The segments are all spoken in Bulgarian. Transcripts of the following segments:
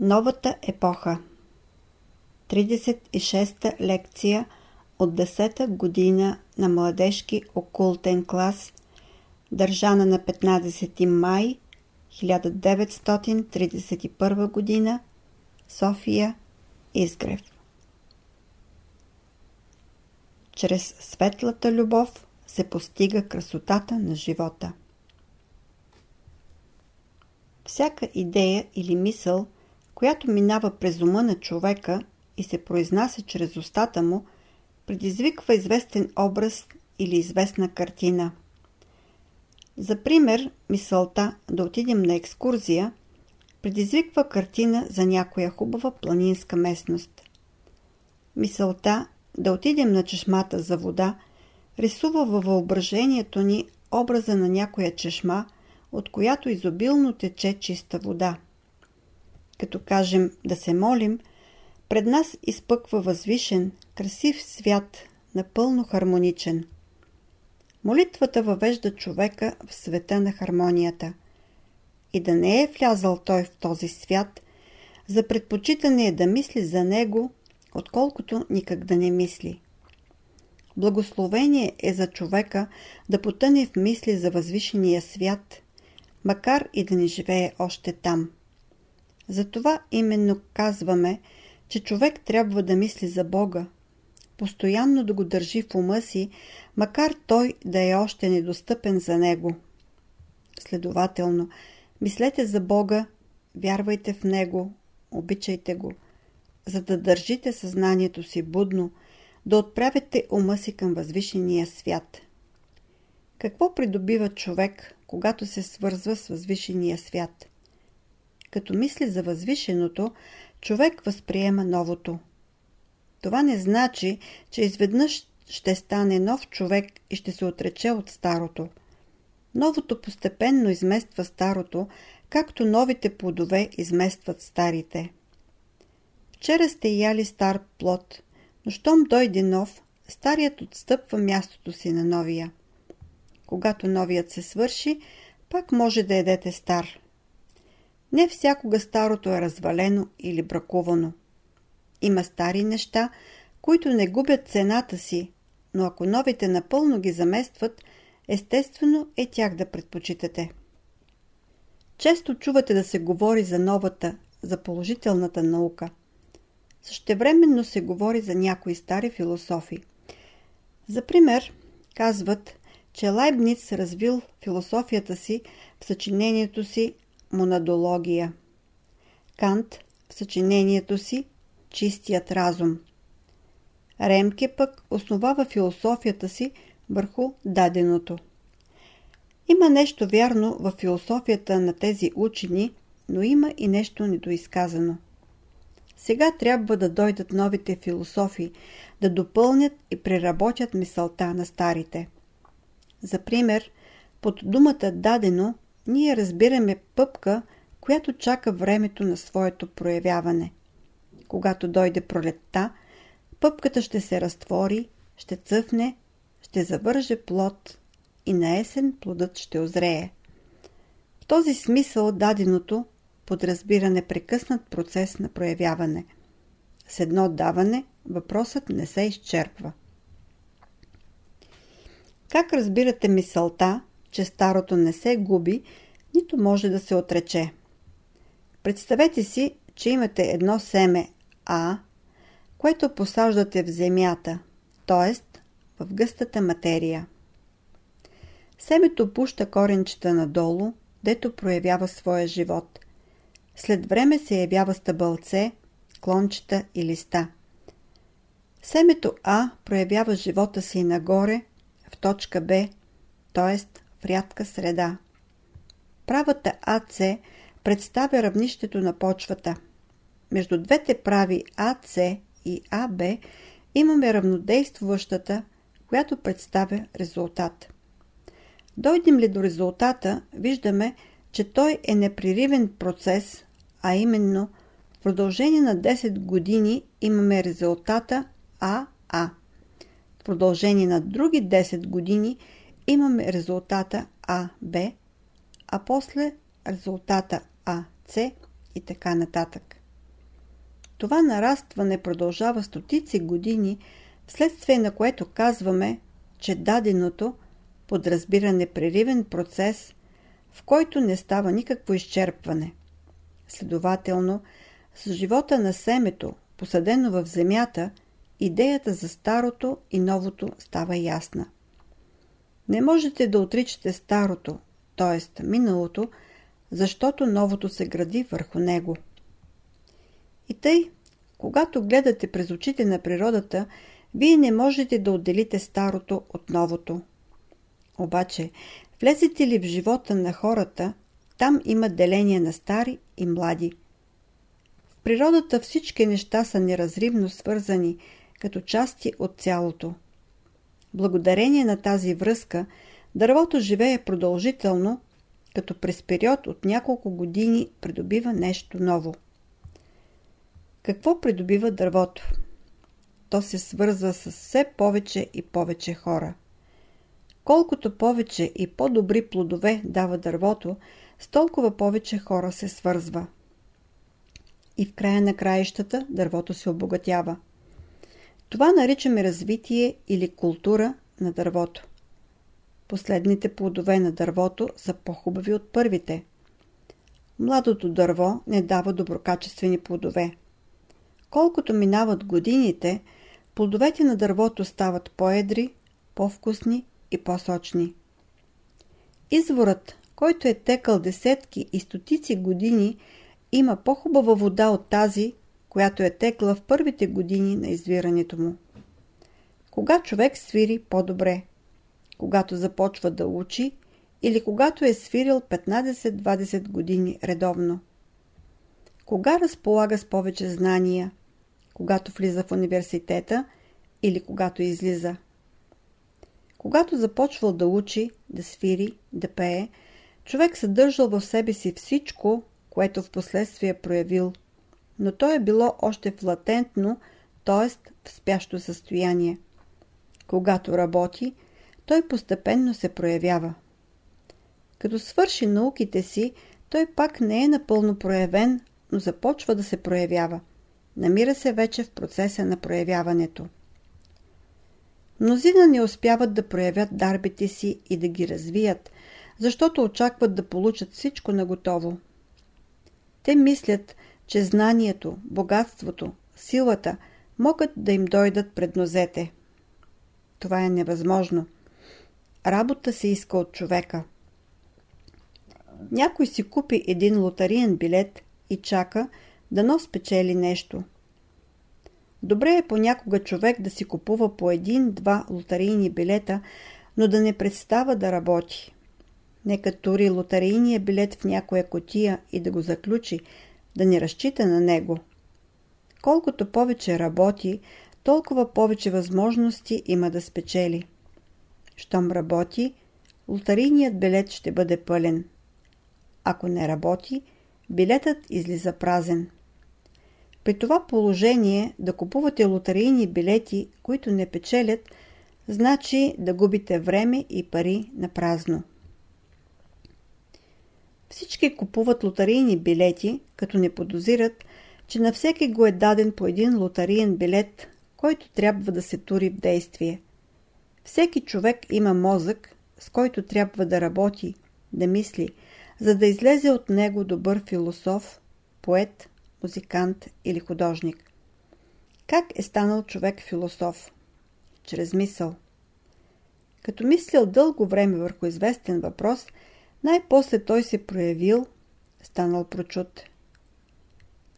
Новата епоха 36-та лекция от 10-та година на младежки окултен клас, държана на 15 май 1931 година, София, Изгрев. Чрез светлата любов се постига красотата на живота. Всяка идея или мисъл, която минава през ума на човека и се произнася чрез устата му, предизвиква известен образ или известна картина. За пример, мисълта да отидем на екскурзия предизвиква картина за някоя хубава планинска местност. Мисълта да отидем на чешмата за вода рисува във въображението ни образа на някоя чешма – от която изобилно тече чиста вода. Като кажем да се молим, пред нас изпъква възвишен, красив свят, напълно хармоничен. Молитвата въвежда човека в света на хармонията. И да не е влязал той в този свят, за предпочитане е да мисли за него, отколкото никак да не мисли. Благословение е за човека да потъне в мисли за възвишения свят – макар и да не живее още там. Затова именно казваме, че човек трябва да мисли за Бога, постоянно да го държи в ума си, макар той да е още недостъпен за него. Следователно, мислете за Бога, вярвайте в Него, обичайте Го, за да държите съзнанието си будно, да отправите ума си към възвишения свят. Какво придобива човек, когато се свързва с възвишения свят. Като мисли за възвишеното, човек възприема новото. Това не значи, че изведнъж ще стане нов човек и ще се отрече от старото. Новото постепенно измества старото, както новите плодове изместват старите. Вчера сте яли стар плод, но щом дойде нов, старият отстъпва мястото си на новия. Когато новият се свърши, пак може да едете стар. Не всякога старото е развалено или бракувано. Има стари неща, които не губят цената си, но ако новите напълно ги заместват, естествено е тях да предпочитате. Често чувате да се говори за новата, за положителната наука. Същевременно се говори за някои стари философи. За пример, казват, че Лайбниц развил философията си в съчинението си Монадология. Кант в съчинението си Чистият разум. Ремке пък основава философията си върху даденото. Има нещо вярно в философията на тези учени, но има и нещо недоизказано. Сега трябва да дойдат новите философи, да допълнят и преработят мисълта на старите. За пример, под думата дадено ние разбираме пъпка, която чака времето на своето проявяване. Когато дойде пролетта, пъпката ще се разтвори, ще цъфне, ще завърже плод и на есен плодът ще озрее. В този смисъл даденото подразбира непрекъснат процес на проявяване. С едно даване въпросът не се изчерпва. Как разбирате мисълта, че старото не се губи, нито може да се отрече? Представете си, че имате едно семе А, което посаждате в земята, т.е. в гъстата материя. Семето пуща коренчета надолу, дето проявява своя живот. След време се явява стъбълце, клончета и листа. Семето А проявява живота си нагоре, в точка Б, т.е. в рядка среда. Правата АЦ представя равнището на почвата. Между двете прави АЦ и АБ имаме равнодействуващата, която представя резултат. Дойдем ли до резултата, виждаме, че той е непреривен процес, а именно в продължение на 10 години имаме резултата АА продължение на други 10 години имаме резултата АБ, а после резултата АЦ и така нататък. Това нарастване продължава стотици години, вследствие на което казваме, че даденото подразбира непреривен процес, в който не става никакво изчерпване. Следователно, с живота на семето, посадено в земята, идеята за старото и новото става ясна. Не можете да отричате старото, т.е. миналото, защото новото се гради върху него. И тъй, когато гледате през очите на природата, вие не можете да отделите старото от новото. Обаче, влезете ли в живота на хората, там има деление на стари и млади. В природата всички неща са неразривно свързани, като части от цялото. Благодарение на тази връзка, дървото живее продължително, като през период от няколко години придобива нещо ново. Какво придобива дървото? То се свързва с все повече и повече хора. Колкото повече и по-добри плодове дава дървото, с толкова повече хора се свързва. И в края на краищата дървото се обогатява. Това наричаме развитие или култура на дървото. Последните плодове на дървото са по-хубави от първите. Младото дърво не дава доброкачествени плодове. Колкото минават годините, плодовете на дървото стават по-едри, по-вкусни и по-сочни. Изворът, който е текал десетки и стотици години, има по-хубава вода от тази, която е текла в първите години на извирането му. Кога човек свири по-добре? Когато започва да учи или когато е свирил 15-20 години редовно? Кога разполага с повече знания? Когато влиза в университета или когато излиза? Когато започвал да учи, да свири, да пее, човек съдържал в себе си всичко, което в последствие е проявил – но то е било още в латентно, т.е. в спящо състояние. Когато работи, той постепенно се проявява. Като свърши науките си, той пак не е напълно проявен, но започва да се проявява. Намира се вече в процеса на проявяването. Мнозина не успяват да проявят дарбите си и да ги развият, защото очакват да получат всичко наготово. Те мислят, че знанието, богатството, силата могат да им дойдат пред нозете. Това е невъзможно. Работа се иска от човека. Някой си купи един лотариен билет и чака да нос спечели нещо. Добре е понякога човек да си купува по един-два лотарийни билета, но да не представа да работи. Нека тури лотарийния билет в някоя котия и да го заключи, да не разчита на него. Колкото повече работи, толкова повече възможности има да спечели. Щом работи, лотарийният билет ще бъде пълен. Ако не работи, билетът излиза празен. При това положение да купувате лотарийни билети, които не печелят, значи да губите време и пари на празно. Всички купуват лотарийни билети, като не подозират, че на всеки го е даден по един лотариен билет, който трябва да се тури в действие. Всеки човек има мозък, с който трябва да работи, да мисли, за да излезе от него добър философ, поет, музикант или художник. Как е станал човек философ? Чрез мисъл. Като мислил дълго време върху известен въпрос – най-после той се проявил, станал прочут.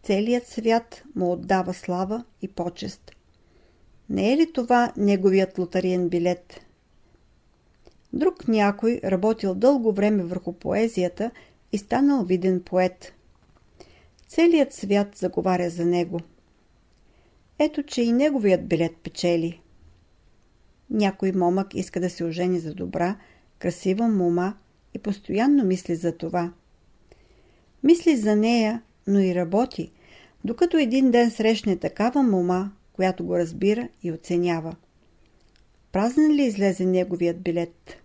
Целият свят му отдава слава и почест. Не е ли това неговият лотариен билет? Друг някой работил дълго време върху поезията и станал виден поет. Целият свят заговаря за него. Ето, че и неговият билет печели. Някой момък иска да се ожени за добра, красива мума, и постоянно мисли за това. Мисли за нея, но и работи, докато един ден срещне такава мома, която го разбира и оценява. Празен ли излезе неговият билет?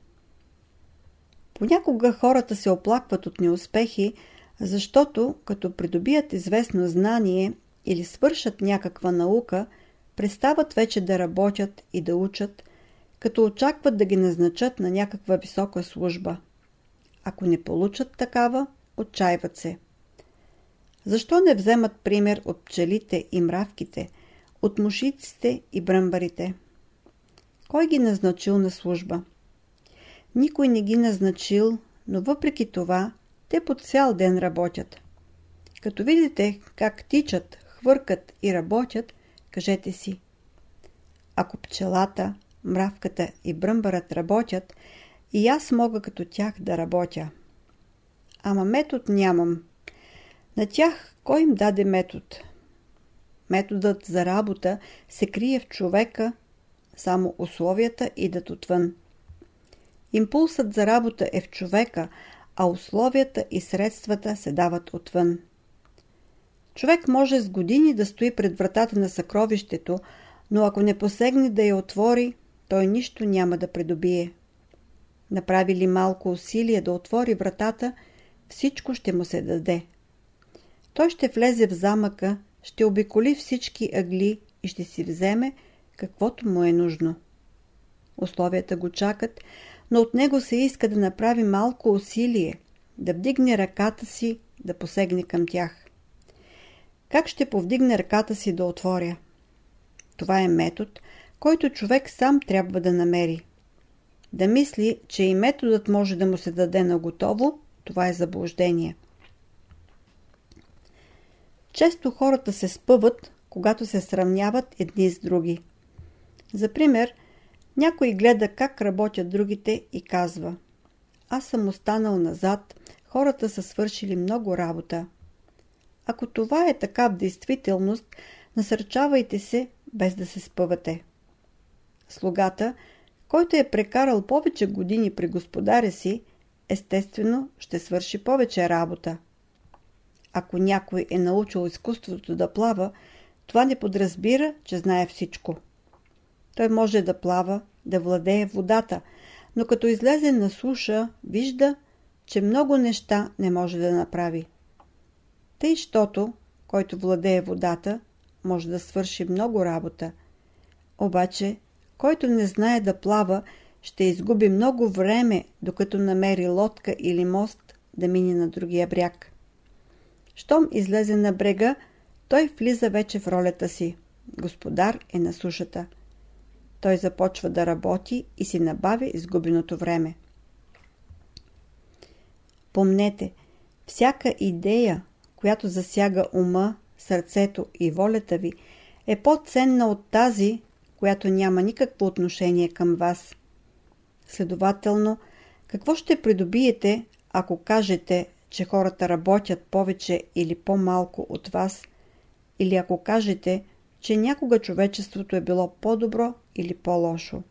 Понякога хората се оплакват от неуспехи, защото като придобият известно знание, или свършат някаква наука, престават вече да работят и да учат, като очакват да ги назначат на някаква висока служба. Ако не получат такава, отчаиват се. Защо не вземат пример от пчелите и мравките, от мушиците и бръмбарите? Кой ги назначил на служба? Никой не ги назначил, но въпреки това те по цял ден работят. Като видите как тичат, хвъркат и работят, кажете си. Ако пчелата, мравката и бръмбарът работят, и аз мога като тях да работя. Ама метод нямам. На тях кой им даде метод? Методът за работа се крие в човека, само условията идат отвън. Импулсът за работа е в човека, а условията и средствата се дават отвън. Човек може с години да стои пред вратата на съкровището, но ако не посегне да я отвори, той нищо няма да придобие. Направи ли малко усилие да отвори вратата, всичко ще му се даде. Той ще влезе в замъка, ще обиколи всички ъгли и ще си вземе каквото му е нужно. Условията го чакат, но от него се иска да направи малко усилие, да вдигне ръката си, да посегне към тях. Как ще повдигне ръката си да отворя? Това е метод, който човек сам трябва да намери. Да мисли, че и методът може да му се даде на готово, това е заблуждение. Често хората се спъват, когато се сравняват едни с други. За пример, някой гледа как работят другите и казва Аз съм останал назад, хората са свършили много работа. Ако това е така в действителност, насърчавайте се, без да се спъвате. Слугата, който е прекарал повече години при господаря си, естествено ще свърши повече работа. Ако някой е научил изкуството да плава, това не подразбира, че знае всичко. Той може да плава, да владее водата, но като излезе на суша, вижда, че много неща не може да направи. Тъй, щото, който владее водата, може да свърши много работа. Обаче, който не знае да плава, ще изгуби много време, докато намери лодка или мост да мине на другия бряг. Щом излезе на брега, той влиза вече в ролята си. Господар е на сушата. Той започва да работи и си набавя изгубеното време. Помнете, всяка идея, която засяга ума, сърцето и волята ви, е по-ценна от тази, която няма никакво отношение към вас. Следователно, какво ще придобиете, ако кажете, че хората работят повече или по-малко от вас, или ако кажете, че някога човечеството е било по-добро или по-лошо.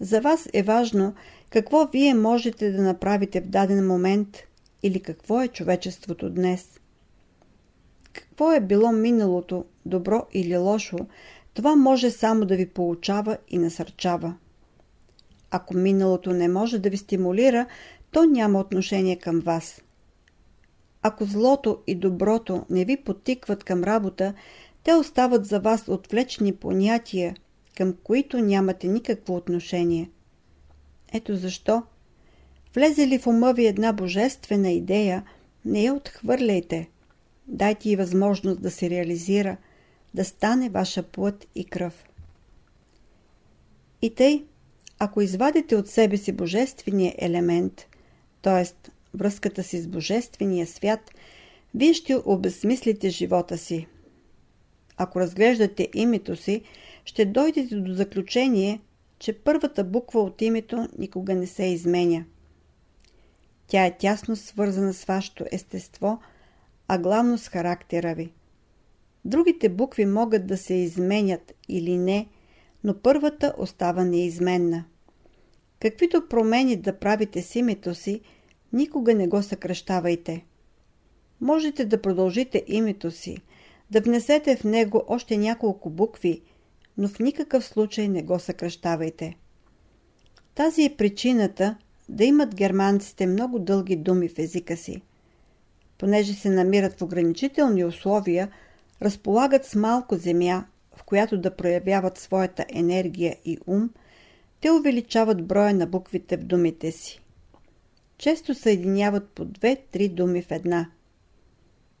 За вас е важно какво вие можете да направите в даден момент или какво е човечеството днес. Какво е било миналото, добро или лошо, това може само да ви получава и насърчава. Ако миналото не може да ви стимулира, то няма отношение към вас. Ако злото и доброто не ви потикват към работа, те остават за вас отвлечени понятия, към които нямате никакво отношение. Ето защо. Влезе ли в ума ви една божествена идея, не я отхвърляйте. Дайте й възможност да се реализира, да стане ваша плът и кръв. И тъй, ако извадите от себе си божествения елемент, т.е. връзката си с божествения свят, вие ще обезсмислите живота си. Ако разглеждате името си, ще дойдете до заключение, че първата буква от името никога не се изменя. Тя е тясно свързана с вашето естество, а главно с характера ви. Другите букви могат да се изменят или не, но първата остава неизменна. Каквито промени да правите с името си, никога не го съкръщавайте. Можете да продължите името си, да внесете в него още няколко букви, но в никакъв случай не го съкръщавайте. Тази е причината да имат германците много дълги думи в езика си. Понеже се намират в ограничителни условия, разполагат с малко земя, в която да проявяват своята енергия и ум, те увеличават броя на буквите в думите си. Често съединяват по две-три думи в една.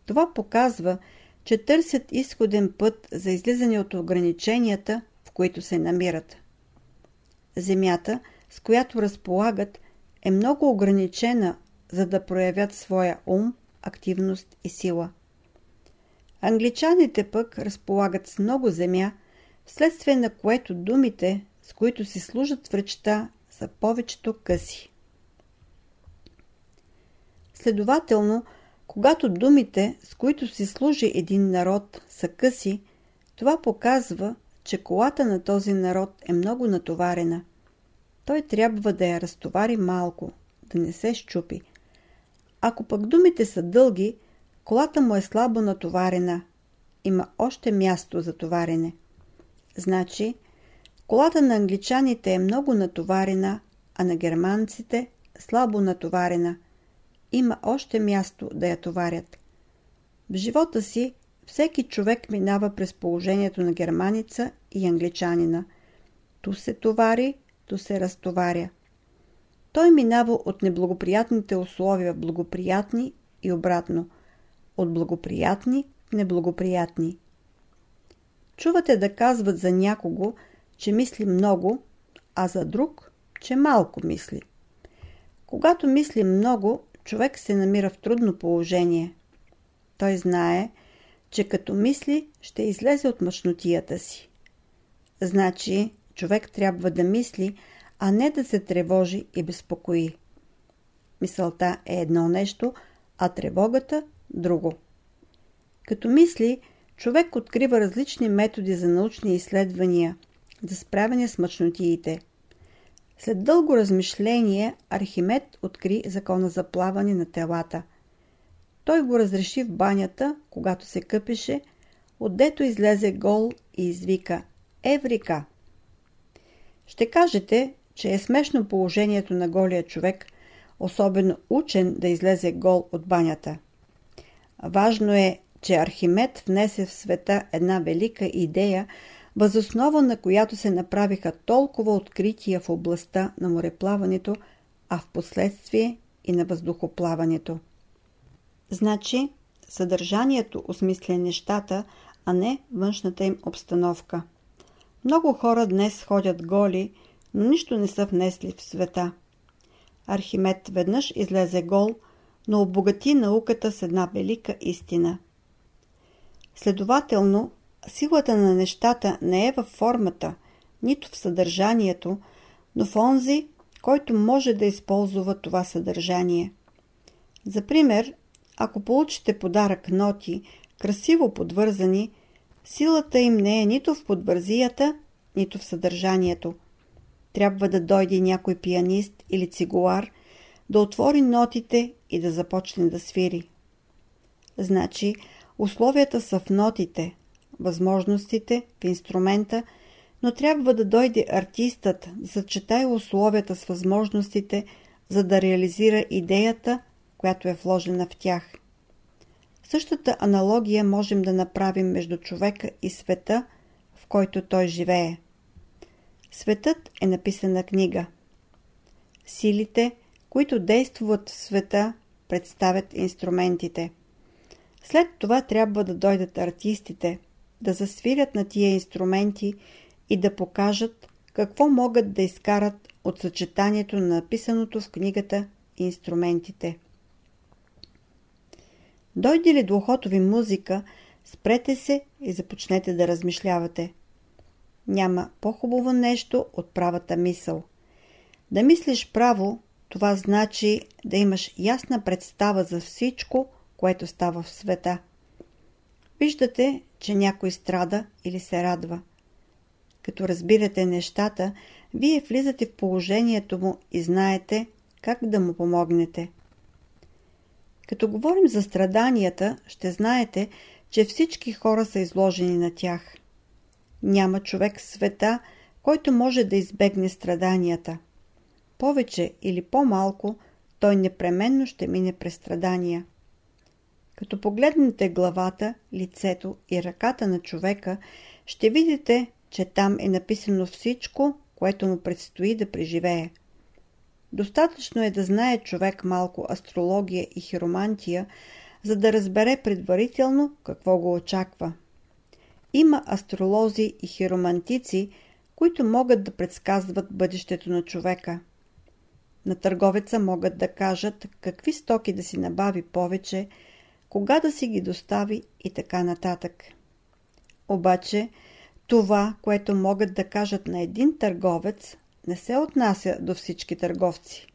Това показва, че търсят изходен път за излизане от ограниченията, в които се намират. Земята, с която разполагат, е много ограничена, за да проявят своя ум, активност и сила. Англичаните пък разполагат с много земя, вследствие на което думите, с които си служат в речта, са повечето къси. Следователно, когато думите, с които си служи един народ, са къси, това показва, че колата на този народ е много натоварена. Той трябва да я разтовари малко, да не се щупи. Ако пък думите са дълги, колата му е слабо натоварена. Има още място за товарене. Значи, колата на англичаните е много натоварена, а на германците слабо натоварена – има още място да я товарят. В живота си всеки човек минава през положението на германица и англичанина. Ту се товари, ту се разтоваря. Той минава от неблагоприятните условия в благоприятни и обратно. От благоприятни в неблагоприятни. Чувате да казват за някого, че мисли много, а за друг, че малко мисли. Когато мисли много, човек се намира в трудно положение. Той знае, че като мисли, ще излезе от мъчнотията си. Значи, човек трябва да мисли, а не да се тревожи и безпокои. Мисълта е едно нещо, а тревогата – друго. Като мисли, човек открива различни методи за научни изследвания, за справяне с мъчнотиите – след дълго размишление Архимед откри закона за плаване на телата. Той го разреши в банята, когато се къпеше, отдето излезе гол и извика «Еврика!». Ще кажете, че е смешно положението на голия човек, особено учен да излезе гол от банята. Важно е, че Архимед внесе в света една велика идея, възоснова на която се направиха толкова открития в областта на мореплаването, а в последствие и на въздухоплаването. Значи, съдържанието осмисля нещата, а не външната им обстановка. Много хора днес ходят голи, но нищо не са внесли в света. Архимед веднъж излезе гол, но обогати науката с една велика истина. Следователно, Силата на нещата не е във формата, нито в съдържанието, но в онзи, който може да използва това съдържание. За пример, ако получите подарък ноти, красиво подвързани, силата им не е нито в подвързията, нито в съдържанието. Трябва да дойде някой пианист или цигуар, да отвори нотите и да започне да свири. Значи, условията са в нотите, възможностите в инструмента, но трябва да дойде артистът да условията с възможностите, за да реализира идеята, която е вложена в тях. Същата аналогия можем да направим между човека и света, в който той живее. Светът е написана книга. Силите, които действат в света, представят инструментите. След това трябва да дойдат артистите – да засвирят на тия инструменти и да покажат какво могат да изкарат от съчетанието на написаното в книгата инструментите. Дойде ли до ви музика, спрете се и започнете да размишлявате. Няма по-хубаво нещо от правата мисъл. Да мислиш право, това значи да имаш ясна представа за всичко, което става в света. Виждате, че някой страда или се радва. Като разбирате нещата, вие влизате в положението му и знаете как да му помогнете. Като говорим за страданията, ще знаете, че всички хора са изложени на тях. Няма човек в света, който може да избегне страданията. Повече или по-малко, той непременно ще мине през страдания. Като погледнете главата, лицето и ръката на човека, ще видите, че там е написано всичко, което му предстои да преживее. Достатъчно е да знае човек малко астрология и хиромантия, за да разбере предварително какво го очаква. Има астролози и хиромантици, които могат да предсказват бъдещето на човека. На търговеца могат да кажат какви стоки да си набави повече, кога да си ги достави и така нататък. Обаче, това, което могат да кажат на един търговец, не се отнася до всички търговци.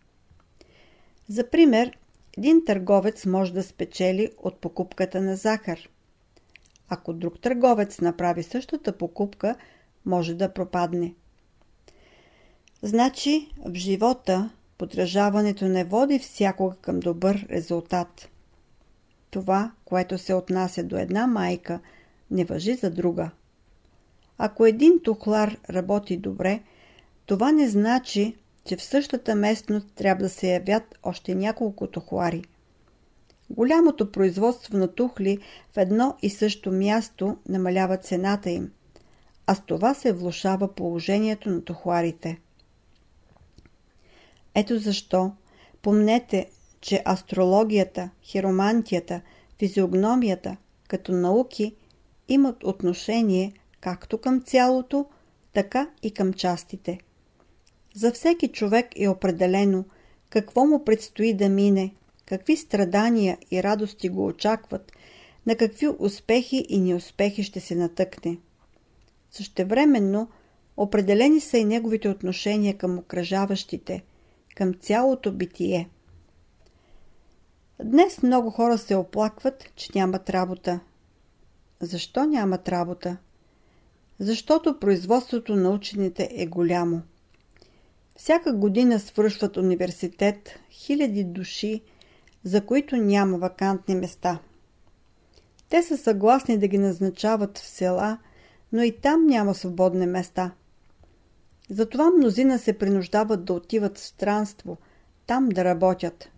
За пример, един търговец може да спечели от покупката на захар. Ако друг търговец направи същата покупка, може да пропадне. Значи, в живота подражаването не води всякога към добър резултат. Това, което се отнася до една майка, не въжи за друга. Ако един тухлар работи добре, това не значи, че в същата местност трябва да се явят още няколко тухлари. Голямото производство на тухли в едно и също място намалява цената им, а с това се влушава положението на тухларите. Ето защо помнете, че астрологията, хиромантията, физиогномията като науки имат отношение както към цялото, така и към частите. За всеки човек е определено какво му предстои да мине, какви страдания и радости го очакват, на какви успехи и неуспехи ще се натъкне. Същевременно, определени са и неговите отношения към окръжаващите, към цялото битие. Днес много хора се оплакват, че нямат работа. Защо нямат работа? Защото производството на учените е голямо. Всяка година свършват университет хиляди души, за които няма вакантни места. Те са съгласни да ги назначават в села, но и там няма свободни места. Затова мнозина се принуждават да отиват в странство, там да работят.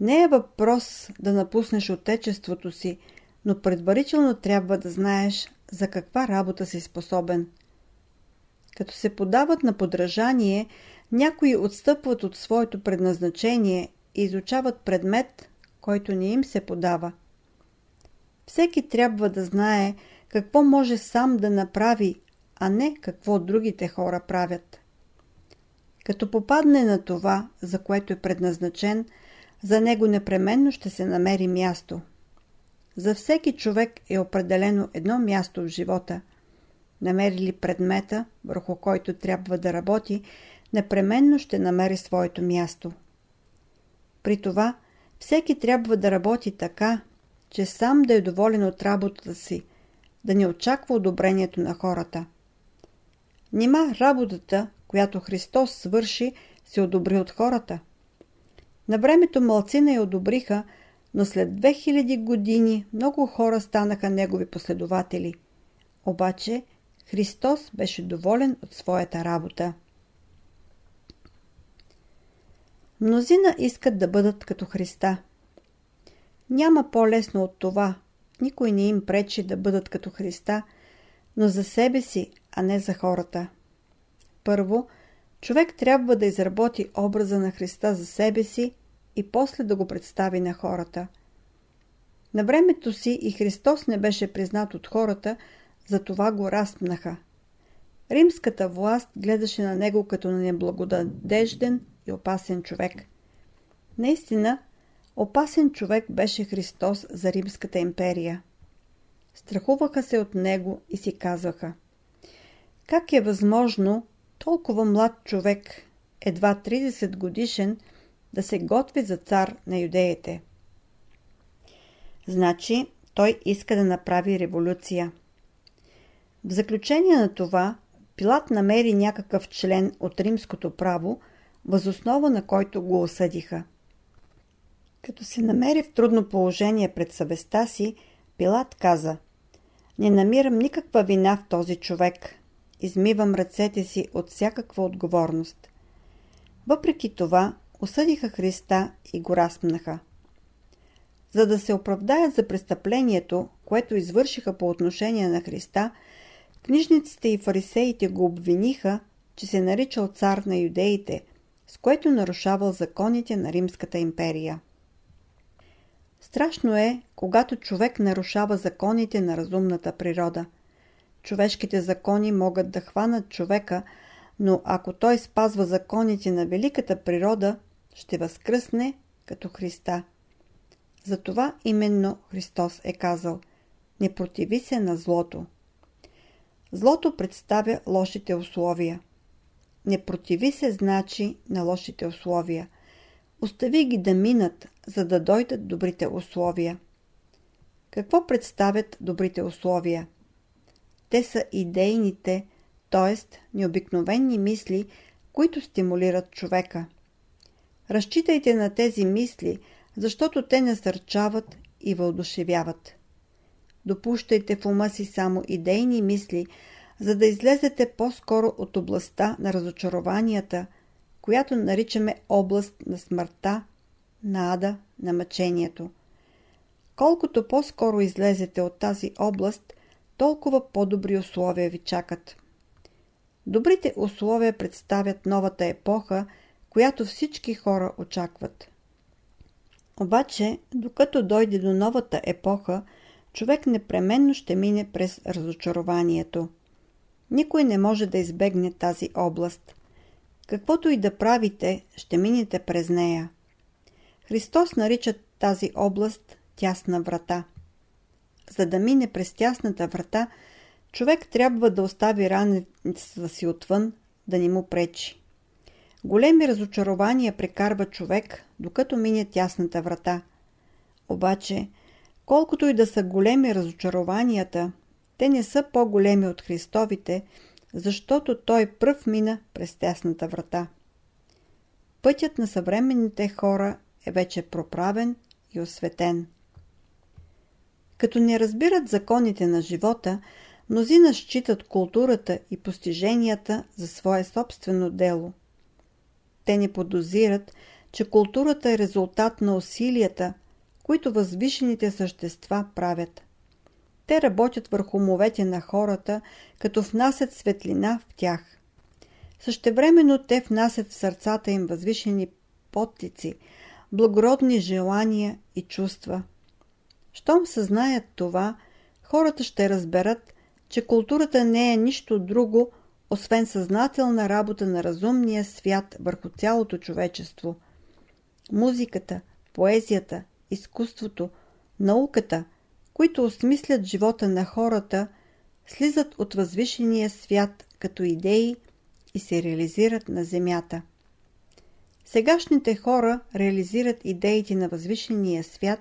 Не е въпрос да напуснеш отечеството си, но предварително трябва да знаеш за каква работа си способен. Като се подават на подражание, някои отстъпват от своето предназначение и изучават предмет, който не им се подава. Всеки трябва да знае какво може сам да направи, а не какво другите хора правят. Като попадне на това, за което е предназначен, за него непременно ще се намери място. За всеки човек е определено едно място в живота. Намери ли предмета, върху който трябва да работи, непременно ще намери своето място. При това, всеки трябва да работи така, че сам да е доволен от работата си, да не очаква одобрението на хората. Нима работата, която Христос свърши, се одобри от хората. На времето мълцина я одобриха, но след 2000 години много хора станаха негови последователи. Обаче Христос беше доволен от своята работа. Мнозина искат да бъдат като Христа. Няма по-лесно от това. Никой не им пречи да бъдат като Христа, но за себе си, а не за хората. Първо, човек трябва да изработи образа на Христа за себе си и после да го представи на хората. На времето си и Христос не беше признат от хората, затова го разпнаха. Римската власт гледаше на него като на неблагодадежден и опасен човек. Наистина, опасен човек беше Христос за Римската империя. Страхуваха се от него и си казваха Как е възможно толкова млад човек, едва 30 годишен, да се готви за цар на юдеите? Значи, той иска да направи революция. В заключение на това, Пилат намери някакъв член от римското право, възоснова на който го осъдиха. Като се намери в трудно положение пред съвестта си, Пилат каза Не намирам никаква вина в този човек. Измивам ръцете си от всякаква отговорност. Въпреки това, осъдиха Христа и го разпнаха. За да се оправдаят за престъплението, което извършиха по отношение на Христа, книжниците и фарисеите го обвиниха, че се наричал цар на юдеите, с което нарушавал законите на Римската империя. Страшно е, когато човек нарушава законите на разумната природа. Човешките закони могат да хванат човека, но ако той спазва законите на великата природа, ще възкръсне като Христа. Затова именно Христос е казал Не противи се на злото. Злото представя лошите условия. Не противи се значи на лошите условия. Остави ги да минат, за да дойдат добрите условия. Какво представят добрите условия? Те са идейните, т.е. необикновени мисли, които стимулират човека. Разчитайте на тези мисли, защото те насърчават и въодушевяват. Допущайте в ума си само идейни мисли, за да излезете по-скоро от областта на разочарованията, която наричаме област на смъртта, на ада, на мъчението. Колкото по-скоро излезете от тази област, толкова по-добри условия ви чакат. Добрите условия представят новата епоха, която всички хора очакват. Обаче, докато дойде до новата епоха, човек непременно ще мине през разочарованието. Никой не може да избегне тази област. Каквото и да правите, ще минете през нея. Христос нарича тази област тясна врата. За да мине през тясната врата, човек трябва да остави раницата си отвън, да не му пречи. Големи разочарования прекарва човек, докато мине тясната врата. Обаче, колкото и да са големи разочарованията, те не са по-големи от Христовите, защото Той пръв мина през тясната врата. Пътят на съвременните хора е вече проправен и осветен. Като не разбират законите на живота, мнозина считат културата и постиженията за свое собствено дело. Те не подозират, че културата е резултат на усилията, които възвишените същества правят. Те работят върху умовете на хората, като внасят светлина в тях. Същевременно те внасят в сърцата им възвишени подтици, благородни желания и чувства. Щом съзнаят това, хората ще разберат, че културата не е нищо друго, освен съзнателна работа на разумния свят върху цялото човечество. Музиката, поезията, изкуството, науката, които осмислят живота на хората, слизат от възвишения свят като идеи и се реализират на земята. Сегашните хора реализират идеите на възвишения свят,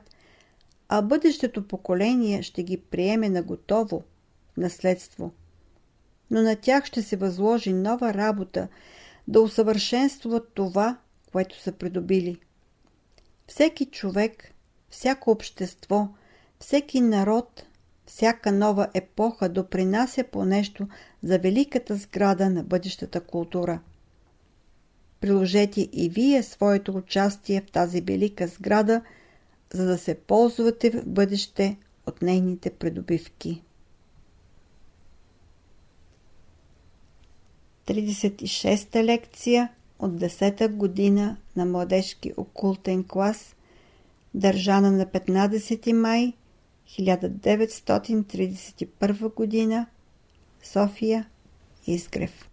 а бъдещето поколение ще ги приеме на готово, наследство. Но на тях ще се възложи нова работа да усъвършенстват това, което са придобили. Всеки човек, всяко общество, всеки народ, всяка нова епоха допринася по нещо за великата сграда на бъдещата култура – Приложете и вие своето участие в тази велика сграда, за да се ползвате в бъдеще от нейните придобивки. 36-та лекция от 10-та година на младежки окултен клас, държана на 15 май 1931 година, София, Изгрев.